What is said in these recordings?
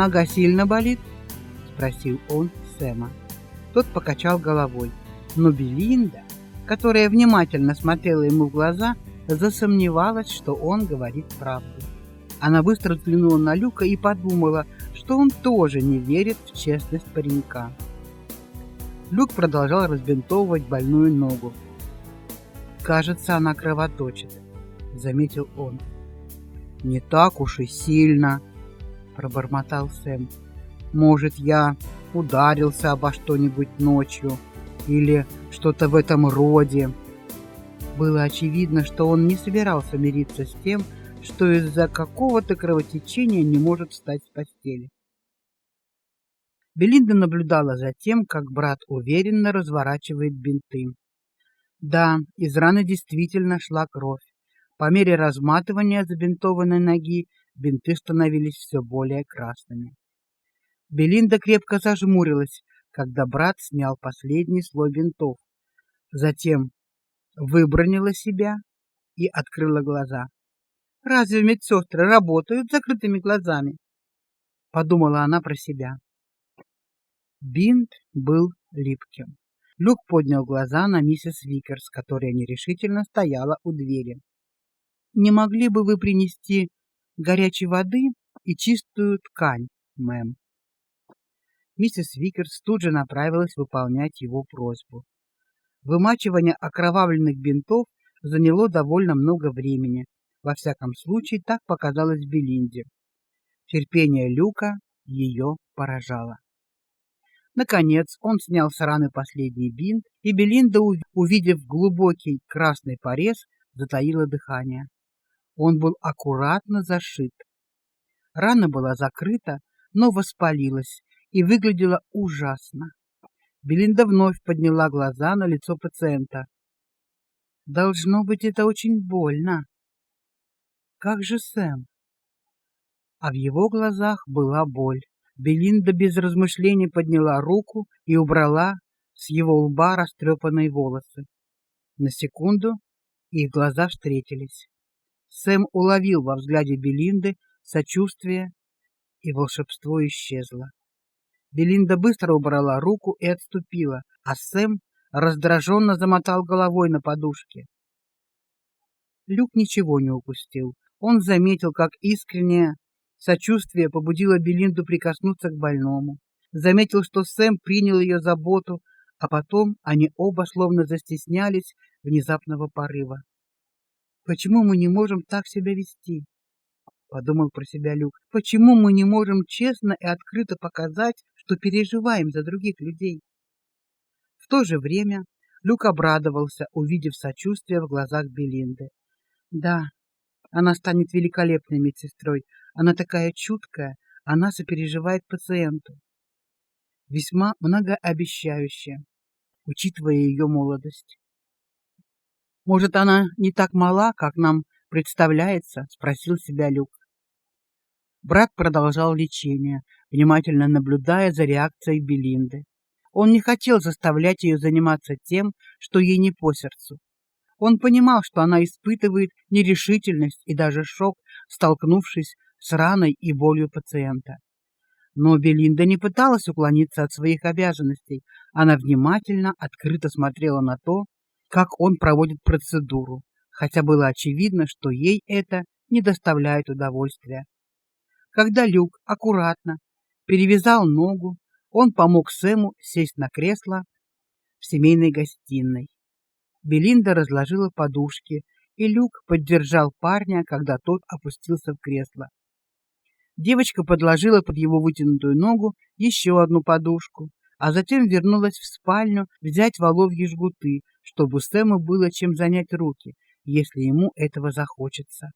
«Нога сильно болит?» – спросил он Сэма. Тот покачал головой, но Белинда, которая внимательно смотрела ему в глаза, засомневалась, что он говорит правду. Она быстро взглянула на Люка и подумала, что он тоже не верит в честность паренька. Люк продолжал разбинтовывать больную ногу. «Кажется, она кровоточит», — заметил он. «Не так уж и сильно», — пробормотал Сэм. «Может, я ударился обо что-нибудь ночью или что-то в этом роде». Было очевидно, что он не собирался мириться с тем, что из-за какого-то кровотечения не может встать с постели. Белинда наблюдала за тем, как брат уверенно разворачивает бинты. Да, из раны действительно шла кровь. По мере разматывания забинтованной ноги бинты становились все более красными. Белинда крепко зажмурилась, когда брат снял последний слой бинтов. Затем выбранила себя и открыла глаза. Разве медсестры работают с закрытыми глазами? Подумала она про себя. Бинт был липким. Люк поднял глаза на миссис Викерс, которая нерешительно стояла у двери. Не могли бы вы принести горячей воды и чистую ткань, мэм? Миссис Викерс тут же направилась выполнять его просьбу. Вымачивание окровавленных бинтов заняло довольно много времени. Во всяком случае, так показалось Белинде. Терпение Люка ее поражало. Наконец он снял с раны последний бинт, и Белинда, увидев глубокий красный порез, затаила дыхание. Он был аккуратно зашит. Рана была закрыта, но воспалилась и выглядела ужасно. Белинда вновь подняла глаза на лицо пациента. Должно быть, это очень больно. Как же Сэм? А в его глазах была боль. Белинда без размышлений подняла руку и убрала с его лба растрепанные волосы. На секунду их глаза встретились. Сэм уловил во взгляде Белинды сочувствие, и волшебство исчезло. Белинда быстро убрала руку и отступила, а Сэм раздраженно замотал головой на подушке. Люк ничего не упустил. Он заметил, как искренне Сочувствие побудило Белинду прикоснуться к больному. Заметил, что Сэм принял ее заботу, а потом они оба словно застеснялись внезапного порыва. Почему мы не можем так себя вести? подумал про себя Люк. Почему мы не можем честно и открыто показать, что переживаем за других людей? В то же время Люк обрадовался, увидев сочувствие в глазах Белинды. Да, она станет великолепной медсестрой. Она такая чуткая, она сопереживает пациенту. Весьма многообещающая, учитывая ее молодость. Может, она не так мала, как нам представляется, спросил себя Люк. Брат продолжал лечение, внимательно наблюдая за реакцией Белинды. Он не хотел заставлять ее заниматься тем, что ей не по сердцу. Он понимал, что она испытывает нерешительность и даже шок, столкнувшись с раной и болью пациента. Но Белинда не пыталась уклониться от своих обязанностей. Она внимательно, открыто смотрела на то, как он проводит процедуру, хотя было очевидно, что ей это не доставляет удовольствия. Когда Люк аккуратно перевязал ногу, он помог Сэму сесть на кресло в семейной гостиной. Белинда разложила подушки, и Люк поддержал парня, когда тот опустился в кресло. Девочка подложила под его вытянутую ногу еще одну подушку, а затем вернулась в спальню взять воловьи жгуты, чтобы Сэму было чем занять руки, если ему этого захочется.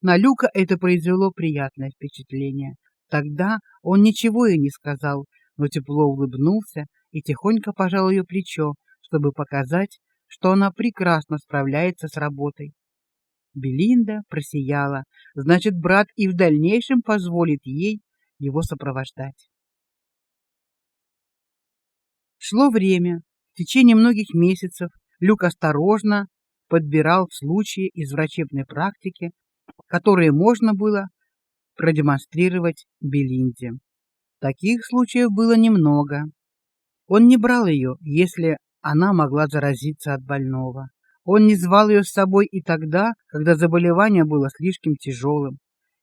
На Люка это произвело приятное впечатление. Тогда он ничего ей не сказал, но тепло улыбнулся и тихонько пожал ее плечо, чтобы показать, что она прекрасно справляется с работой. Белинда просияла, значит, брат и в дальнейшем позволит ей его сопровождать. Шло время. В течение многих месяцев Люк осторожно подбирал случаи из врачебной практики, которые можно было продемонстрировать Белинде. Таких случаев было немного. Он не брал ее, если она могла заразиться от больного. Он не звал ее с собой и тогда, когда заболевание было слишком тяжелым,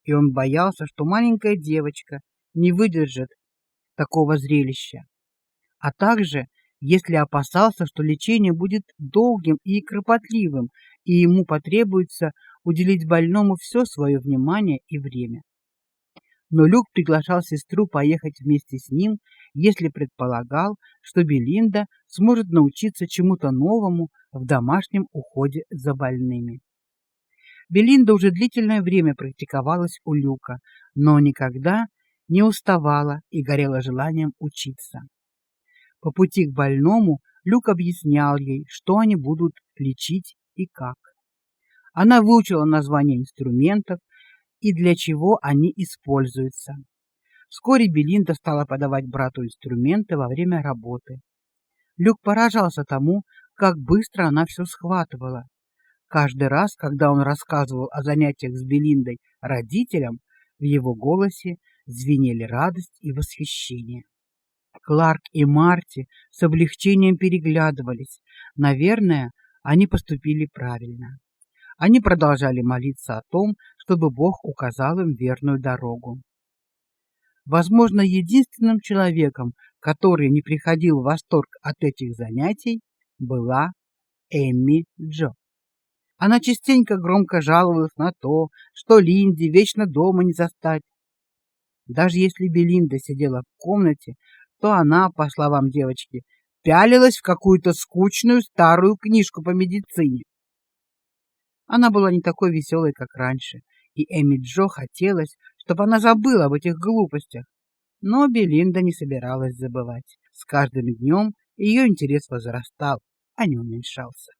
и он боялся, что маленькая девочка не выдержит такого зрелища. А также, если опасался, что лечение будет долгим и кропотливым, и ему потребуется уделить больному все свое внимание и время. Но Люк приглашал сестру поехать вместе с ним, если предполагал, что Белинда сможет научиться чему-то новому в домашнем уходе за больными. Белинда уже длительное время практиковалась у Люка, но никогда не уставала и горела желанием учиться. По пути к больному Люк объяснял ей, что они будут лечить и как. Она выучила названия инструментов и для чего они используются. Вскоре Белинда стала подавать брату инструменты во время работы. Люк поражался тому, как быстро она все схватывала. Каждый раз, когда он рассказывал о занятиях с Белиндой родителям, в его голосе звенели радость и восхищение. Кларк и Марти с облегчением переглядывались. Наверное, они поступили правильно. Они продолжали молиться о том, чтобы Бог указал им верную дорогу. Возможно, единственным человеком, который не приходил в восторг от этих занятий, была Эмми Джо. Она частенько громко жаловалась на то, что Линди вечно дома не застать. Даже если Белинда сидела в комнате, то она, по словам девочки, пялилась в какую-то скучную старую книжку по медицине. Она была не такой веселой, как раньше, и Эми Джо хотелось, чтобы она забыла об этих глупостях. Но Белинда не собиралась забывать. С каждым днем ее интерес возрастал, а не уменьшался.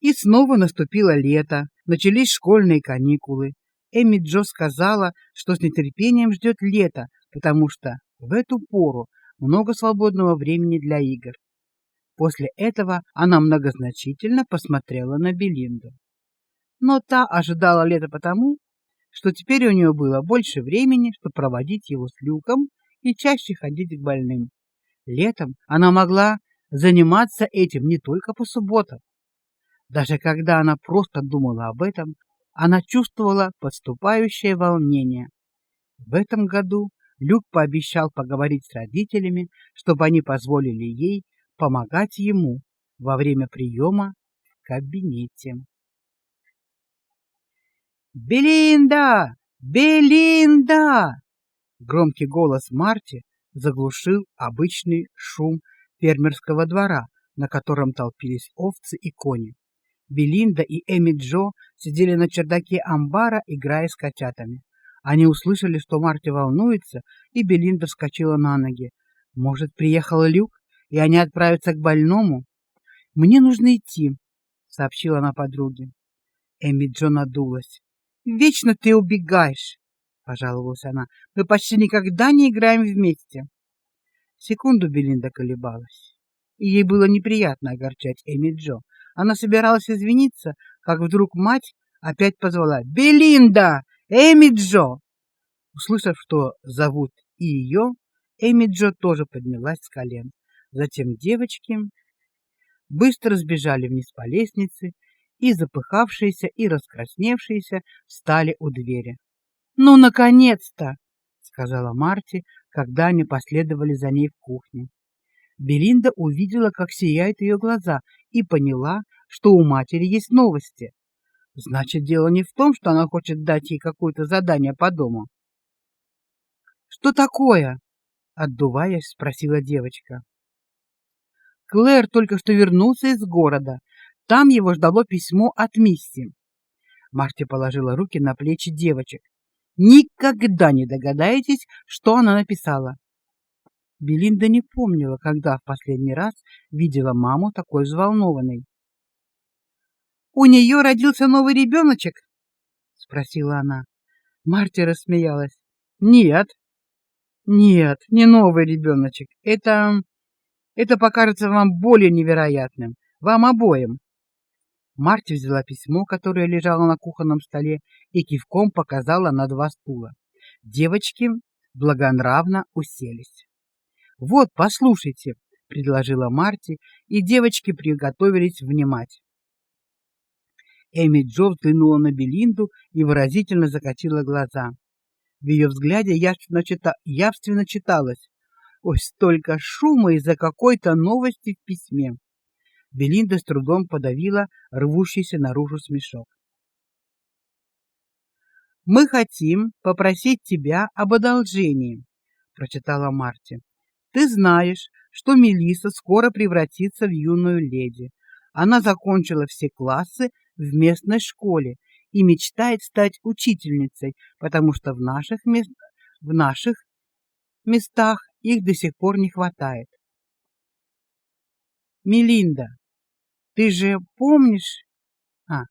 И снова наступило лето, начались школьные каникулы. Эми Джо сказала, что с нетерпением ждет лета, потому что в эту пору много свободного времени для игр. После этого она многозначительно посмотрела на Белинду. Но та ожидала лета потому, что теперь у нее было больше времени, чтобы проводить его с Люком и чаще ходить к больным. Летом она могла заниматься этим не только по субботам. Даже когда она просто думала об этом, она чувствовала подступающее волнение. В этом году Люк пообещал поговорить с родителями, чтобы они позволили ей помогать ему во время приема в кабинете. Белинда! Белинда! Громкий голос Марти заглушил обычный шум фермерского двора, на котором толпились овцы и кони. Белинда и Эми Джо сидели на чердаке амбара, играя с котятами. Они услышали, что Марти волнуется, и Белинда вскочила на ноги. Может, приехал Люк? и они отправятся к больному. Мне нужно идти, сообщила она подруге. Эми Джо надулась. Вечно ты убегаешь, пожаловалась она. Мы почти никогда не играем вместе. Секунду Белинда колебалась. И ей было неприятно огорчать Эми Джо. Она собиралась извиниться, как вдруг мать опять позвала: "Белинда, Эми Джо!" Услышав, что зовут и ее, Эми Джо тоже поднялась с колен. Затем девочки быстро сбежали вниз по лестнице и, запыхавшиеся и раскрасневшиеся, встали у двери. "Ну наконец-то", сказала Марти, когда они последовали за ней в кухню. Белинда увидела, как сияют ее глаза, и поняла, что у матери есть новости. Значит, дело не в том, что она хочет дать ей какое-то задание по дому. Что такое? отдуваясь, спросила девочка. Клэр только что вернулся из города. Там его ждало письмо от Мисси. Марти положила руки на плечи девочек. никогда не догадаетесь, что она написала. Белинда не помнила, когда в последний раз видела маму такой взволнованной. У нее родился новый ребеночек? спросила она. Марти рассмеялась. Нет. Нет, не новый ребеночек. Это это покажется вам более невероятным, вам обоим. Марти взяла письмо, которое лежало на кухонном столе, и кивком показала на два стула. Девочки благонравно уселись. Вот, послушайте, предложила Марти, и девочки приготовились внимать. Эми Джо взглянула на Белинду и выразительно закатила глаза. В ее взгляде явственно, чита... явственно читалось: "Ой, столько шума из-за какой-то новости в письме". Белинда с трудом подавила рвущийся наружу смешок. Мы хотим попросить тебя об одолжении, прочитала Марти. Ты знаешь, что Мелиса скоро превратится в юную леди. Она закончила все классы в местной школе и мечтает стать учительницей, потому что в наших мест... в наших местах их до сих пор не хватает. Мелинда, ты же помнишь? А,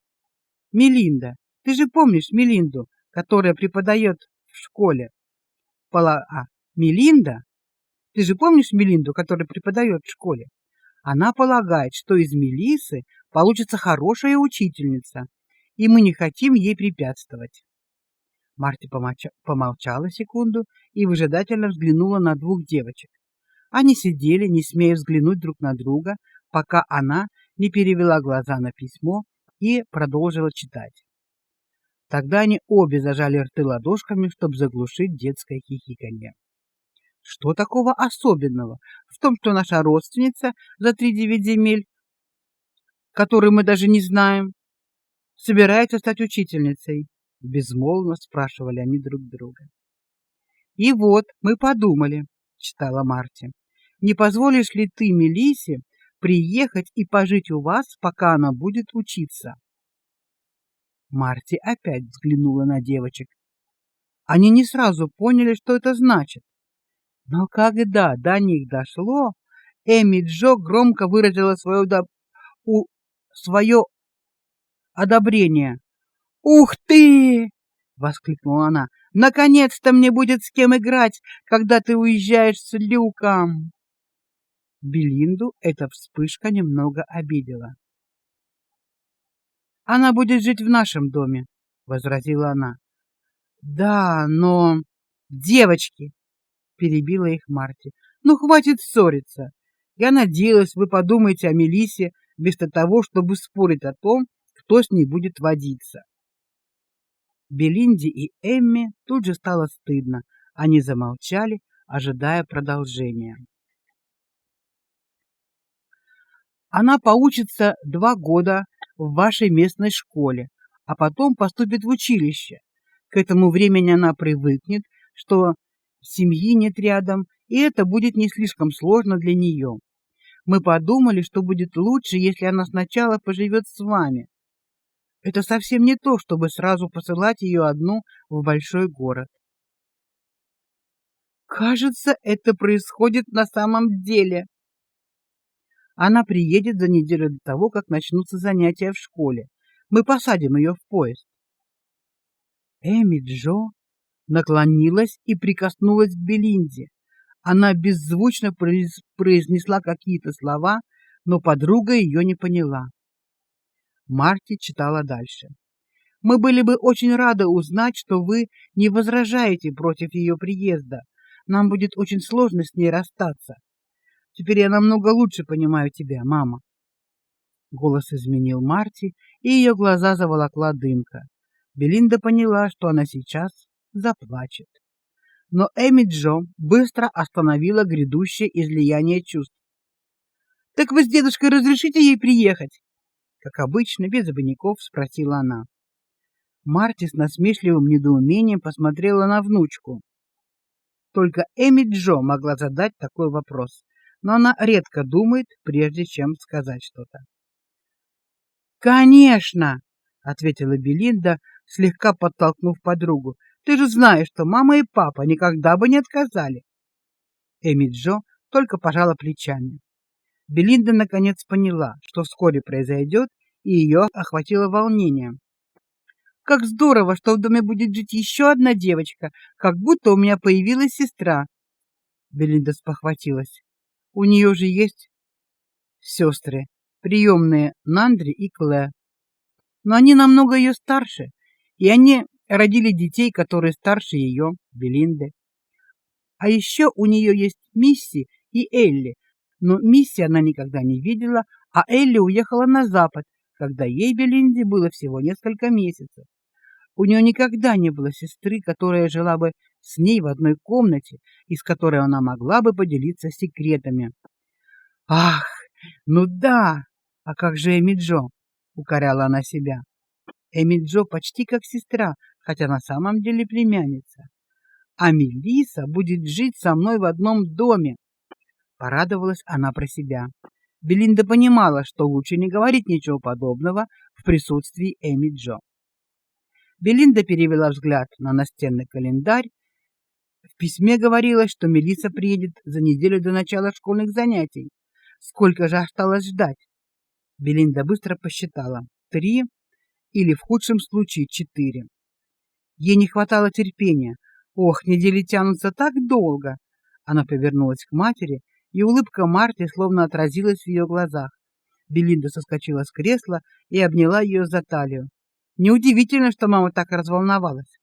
Мелинда, ты же помнишь Мелинду, которая преподает в школе? Пола... А, Мелинда? Ты же помнишь Мелинду, которая преподает в школе? Она полагает, что из Мелисы получится хорошая учительница, и мы не хотим ей препятствовать. Марти помолчала секунду и выжидательно взглянула на двух девочек. Они сидели, не смея взглянуть друг на друга, пока она не перевела глаза на письмо и продолжила читать. Тогда они обе зажали рты ладошками, чтобы заглушить детское хихиканье. Что такого особенного в том, что наша родственница за три девять земель, которую мы даже не знаем, собирается стать учительницей? Безмолвно спрашивали они друг друга. И вот мы подумали, читала Марти, не позволишь ли ты Мелисе приехать и пожить у вас, пока она будет учиться? Марти опять взглянула на девочек. Они не сразу поняли, что это значит. Но когда до них дошло, Эми Джо громко выразила свое до... у... свое одобрение. «Ух ты!» — воскликнула она. «Наконец-то мне будет с кем играть, когда ты уезжаешь с Люком!» Белинду эта вспышка немного обидела. «Она будет жить в нашем доме», — возразила она. «Да, но...» «Девочки!» перебила их Марти. Ну хватит ссориться. Я надеялась, вы подумаете о Мелисе вместо того, чтобы спорить о том, кто с ней будет водиться. Белинде и Эмме тут же стало стыдно. Они замолчали, ожидая продолжения. Она поучится два года в вашей местной школе, а потом поступит в училище. К этому времени она привыкнет, что семьи нет рядом, и это будет не слишком сложно для нее. Мы подумали, что будет лучше, если она сначала поживет с вами. Это совсем не то, чтобы сразу посылать ее одну в большой город. Кажется, это происходит на самом деле. Она приедет за неделю до того, как начнутся занятия в школе. Мы посадим ее в поезд. Эми Джо наклонилась и прикоснулась к Белинде. Она беззвучно произнесла какие-то слова, но подруга ее не поняла. Марти читала дальше. Мы были бы очень рады узнать, что вы не возражаете против ее приезда. Нам будет очень сложно с ней расстаться. Теперь я намного лучше понимаю тебя, мама. Голос изменил Марти, и ее глаза заволокла дымка. Белинда поняла, что она сейчас заплачет. Но Эми Джо быстро остановила грядущее излияние чувств. Так вы с дедушкой разрешите ей приехать? Как обычно, без обиняков спросила она. Марти с насмешливым недоумением посмотрела на внучку. Только Эми Джо могла задать такой вопрос, но она редко думает, прежде чем сказать что-то. Конечно, ответила Белинда, слегка подтолкнув подругу. Ты же знаешь, что мама и папа никогда бы не отказали. Эми Джо только пожала плечами. Белинда наконец поняла, что вскоре произойдет, и ее охватило волнение. Как здорово, что в доме будет жить еще одна девочка, как будто у меня появилась сестра. Белинда спохватилась. У нее же есть сестры, приемные Нандри и Клэ. Но они намного ее старше, и они родили детей, которые старше ее, Белинды. А еще у нее есть Мисси и Элли, но Мисси она никогда не видела, а Элли уехала на запад, когда ей Белинде было всего несколько месяцев. У нее никогда не было сестры, которая жила бы с ней в одной комнате и с которой она могла бы поделиться секретами. Ах, ну да. А как же Эми Джо? укоряла она себя. Эми Джо почти как сестра, хотя на самом деле племянница. А Мелиса будет жить со мной в одном доме. Порадовалась она про себя. Белинда понимала, что лучше не говорить ничего подобного в присутствии Эми Джо. Белинда перевела взгляд на настенный календарь. В письме говорилось, что Мелиса приедет за неделю до начала школьных занятий. Сколько же осталось ждать? Белинда быстро посчитала: три или в худшем случае четыре. Ей не хватало терпения. Ох, недели тянутся так долго. Она повернулась к матери и улыбка Марти словно отразилась в ее глазах. Белинда соскочила с кресла и обняла ее за талию. Неудивительно, что мама так разволновалась.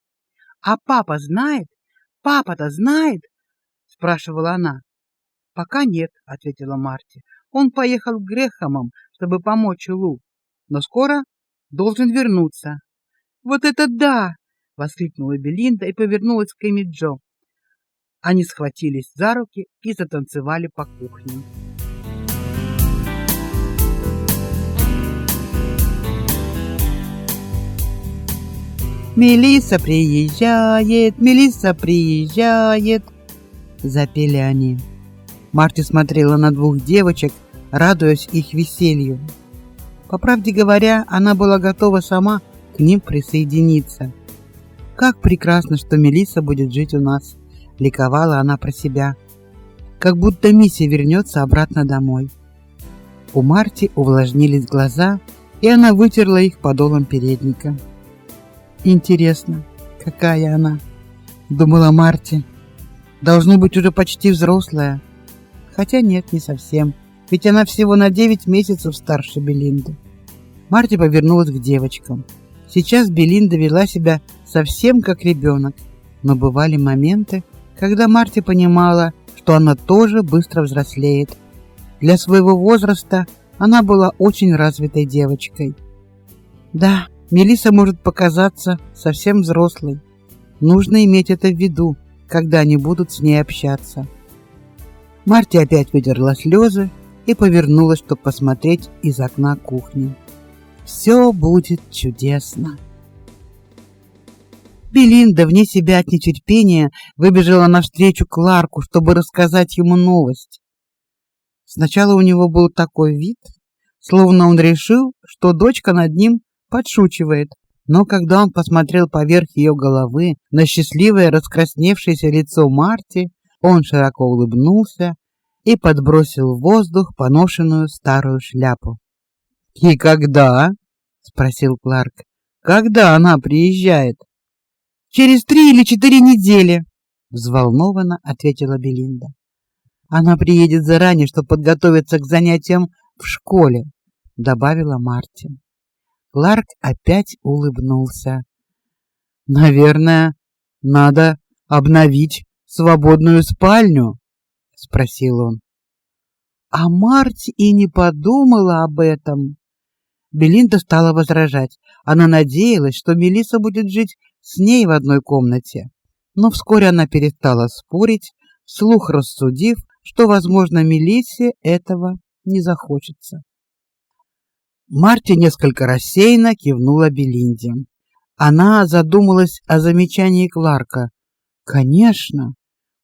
А папа знает? Папа-то знает? спрашивала она. Пока нет, ответила Марти. Он поехал к Грехамам, чтобы помочь Лу, но скоро должен вернуться. Вот это да, воскликнула Белинда и повернулась к Эми. Они схватились за руки и затанцевали по кухне. Мелиса приезжает, Мелиса приезжает, запели они. Марти смотрела на двух девочек, радуясь их веселью. По правде говоря, она была готова сама к ним присоединиться. Как прекрасно, что Мелиса будет жить у нас ликовала она про себя, как будто миссия вернется обратно домой. У Марти увлажнились глаза, и она вытерла их подолом передника. Интересно, какая она, думала Марти. Должно быть уже почти взрослая. Хотя нет, не совсем, ведь она всего на девять месяцев старше Белинды. Марти повернулась к девочкам. Сейчас Белинда вела себя совсем как ребенок, но бывали моменты, когда Марти понимала, что она тоже быстро взрослеет. Для своего возраста она была очень развитой девочкой. Да, Мелиса может показаться совсем взрослой. Нужно иметь это в виду, когда они будут с ней общаться. Марти опять вытерла слезы и повернулась, чтобы посмотреть из окна кухни. Все будет чудесно. Белинда, вне себя от нетерпения, выбежала навстречу Кларку, чтобы рассказать ему новость. Сначала у него был такой вид, словно он решил, что дочка над ним подшучивает. Но когда он посмотрел поверх ее головы на счастливое раскрасневшееся лицо Марти, он широко улыбнулся и подбросил в воздух поношенную старую шляпу. "И когда?" спросил Кларк. "Когда она приезжает?" Через три или четыре недели, взволнованно ответила Белинда. Она приедет заранее, чтобы подготовиться к занятиям в школе, добавила Марти. Кларк опять улыбнулся. Наверное, надо обновить свободную спальню, спросил он. А Марти и не подумала об этом. Белинда стала возражать. Она надеялась, что Мелиса будет жить с ней в одной комнате. Но вскоре она перестала спорить, вслух рассудив, что, возможно, Мелиссе этого не захочется. Марти несколько рассеянно кивнула Белинде. Она задумалась о замечании Кларка. Конечно,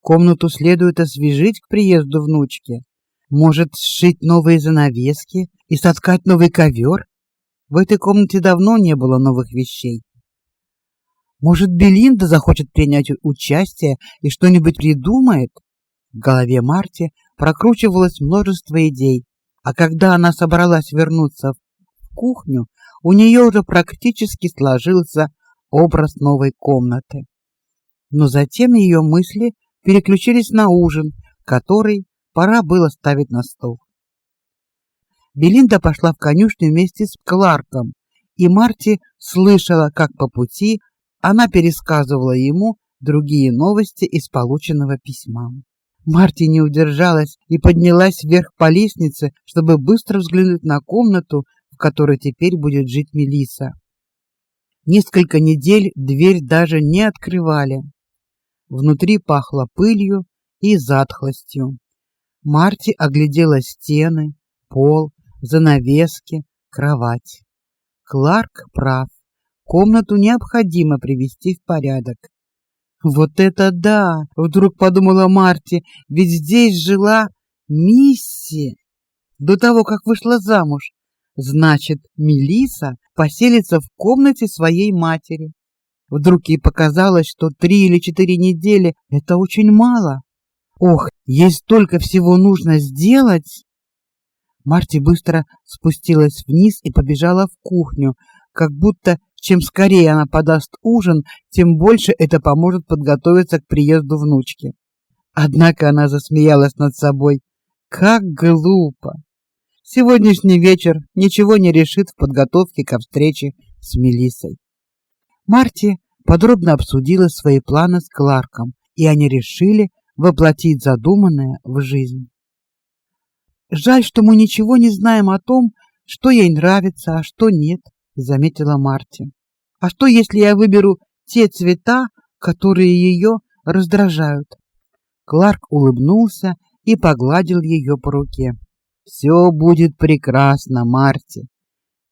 комнату следует освежить к приезду внучки. Может, сшить новые занавески и соткать новый ковер? В этой комнате давно не было новых вещей. Может, Белинда захочет принять участие и что-нибудь придумает? В голове Марти прокручивалось множество идей, а когда она собралась вернуться в кухню, у нее уже практически сложился образ новой комнаты. Но затем ее мысли переключились на ужин, который пора было ставить на стол. Белинда пошла в конюшню вместе с Кларком, и Марти слышала, как по пути она пересказывала ему другие новости из полученного письма. Марти не удержалась и поднялась вверх по лестнице, чтобы быстро взглянуть на комнату, в которой теперь будет жить Мелиса. Несколько недель дверь даже не открывали. Внутри пахло пылью и затхлостью. Марти оглядела стены, пол, занавески, кровать. Кларк прав. Комнату необходимо привести в порядок. Вот это да, вдруг подумала Марти, ведь здесь жила Мисси до того, как вышла замуж. Значит, Мелиса поселится в комнате своей матери. Вдруг ей показалось, что три или четыре недели это очень мало. Ох, ей столько всего нужно сделать. Марти быстро спустилась вниз и побежала в кухню, как будто чем скорее она подаст ужин, тем больше это поможет подготовиться к приезду внучки. Однако она засмеялась над собой. Как глупо. Сегодняшний вечер ничего не решит в подготовке к встрече с Мелиссой. Марти подробно обсудила свои планы с Кларком, и они решили воплотить задуманное в жизнь. Жаль, что мы ничего не знаем о том, что ей нравится, а что нет, заметила Марти. А что, если я выберу те цвета, которые ее раздражают? Кларк улыбнулся и погладил ее по руке. Все будет прекрасно, Марти.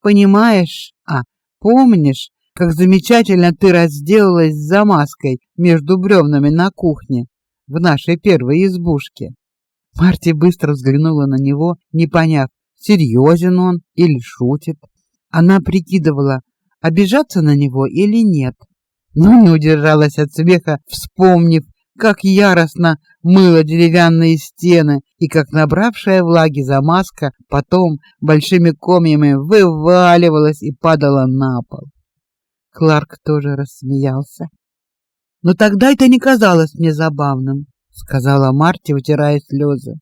Понимаешь? А, помнишь, как замечательно ты разделалась с замазкой между бревнами на кухне в нашей первой избушке? Марти быстро взглянула на него, не поняв, серьезен он или шутит. Она прикидывала, обижаться на него или нет. Но не удержалась от смеха, вспомнив, как яростно мыла деревянные стены и как набравшая влаги замазка потом большими комьями вываливалась и падала на пол. Кларк тоже рассмеялся. Но тогда это не казалось мне забавным, сказала Марти, утирая слезы.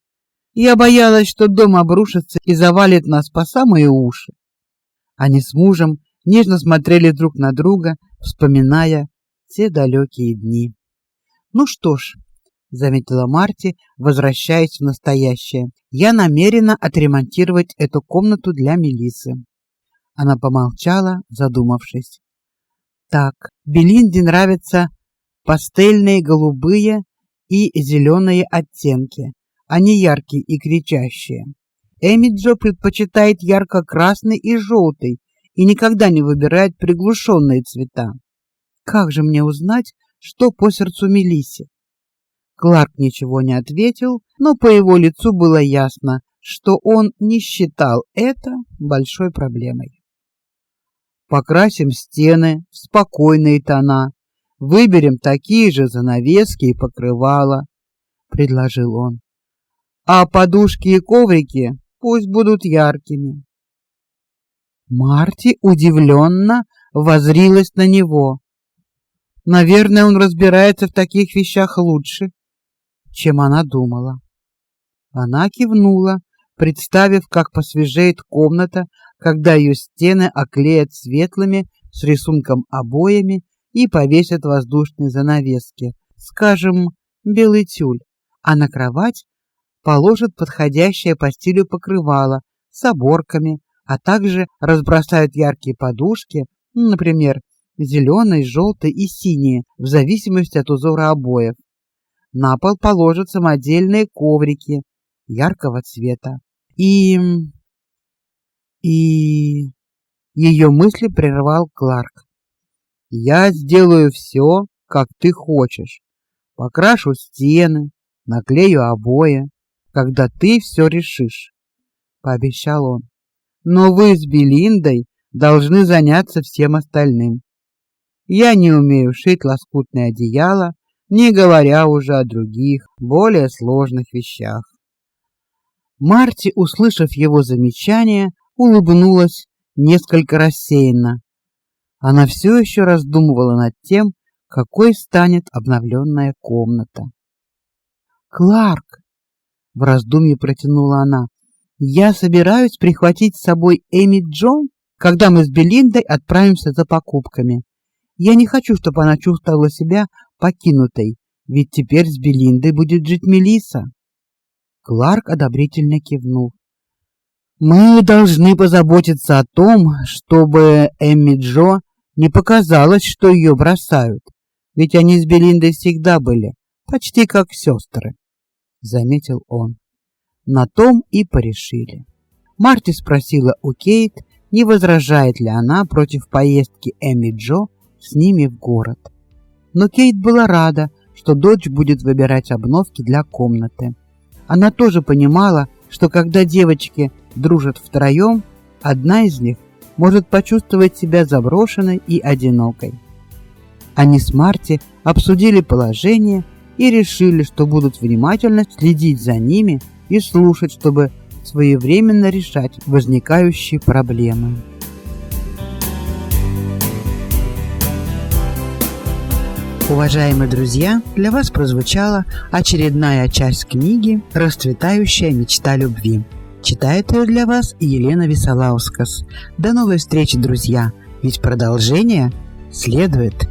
Я боялась, что дом обрушится и завалит нас по самые уши. Они с мужем нежно смотрели друг на друга, вспоминая те далекие дни. Ну что ж, заметила Марти, возвращаясь в настоящее. Я намерена отремонтировать эту комнату для Мелисы. Она помолчала, задумавшись. Так, Белинде нравятся пастельные голубые и зеленые оттенки, не яркие и кричащие. Эми Джо предпочитает ярко-красный и желтый и никогда не выбирает приглушенные цвета. Как же мне узнать, что по сердцу Мелиссе? Кларк ничего не ответил, но по его лицу было ясно, что он не считал это большой проблемой. Покрасим стены в спокойные тона, выберем такие же занавески и покрывала, предложил он. А подушки и коврики пусть будут яркими. Марти удивленно возрилась на него. Наверное, он разбирается в таких вещах лучше, чем она думала. Она кивнула, представив, как посвежеет комната, когда ее стены оклеят светлыми с рисунком обоями и повесят воздушные занавески, скажем, белый тюль, а на кровать положат подходящее по стилю покрывало с оборками, а также разбросают яркие подушки, например, зеленые, желтые и синие, в зависимости от узора обоев. На пол положат самодельные коврики яркого цвета. И и ее мысли прервал Кларк. Я сделаю все, как ты хочешь. Покрашу стены, наклею обои, когда ты все решишь, пообещал он. Но вы с Белиндой должны заняться всем остальным. Я не умею шить лоскутное одеяло, не говоря уже о других, более сложных вещах. Марти, услышав его замечание, улыбнулась несколько рассеянно. Она все еще раздумывала над тем, какой станет обновленная комната. Кларк, в раздумье протянула она. Я собираюсь прихватить с собой Эми Джон, когда мы с Белиндой отправимся за покупками. Я не хочу, чтобы она чувствовала себя покинутой, ведь теперь с Белиндой будет жить Мелиса. Кларк одобрительно кивнул. Мы должны позаботиться о том, чтобы Эми Джо не показалось, что ее бросают, ведь они с Белиндой всегда были почти как сестры, заметил он. На том и порешили. Марти спросила у Кейт, не возражает ли она против поездки Эми Джо с ними в город. Но Кейт была рада, что дочь будет выбирать обновки для комнаты. Она тоже понимала, что когда девочки дружат втроем, одна из них может почувствовать себя заброшенной и одинокой. Они с Марти обсудили положение и решили, что будут внимательно следить за ними и слушать, чтобы своевременно решать возникающие проблемы. Уважаемые друзья, для вас прозвучала очередная часть книги «Расцветающая мечта любви». Читает ее для вас Елена Висолаускас. До новой встречи, друзья, ведь продолжение следует.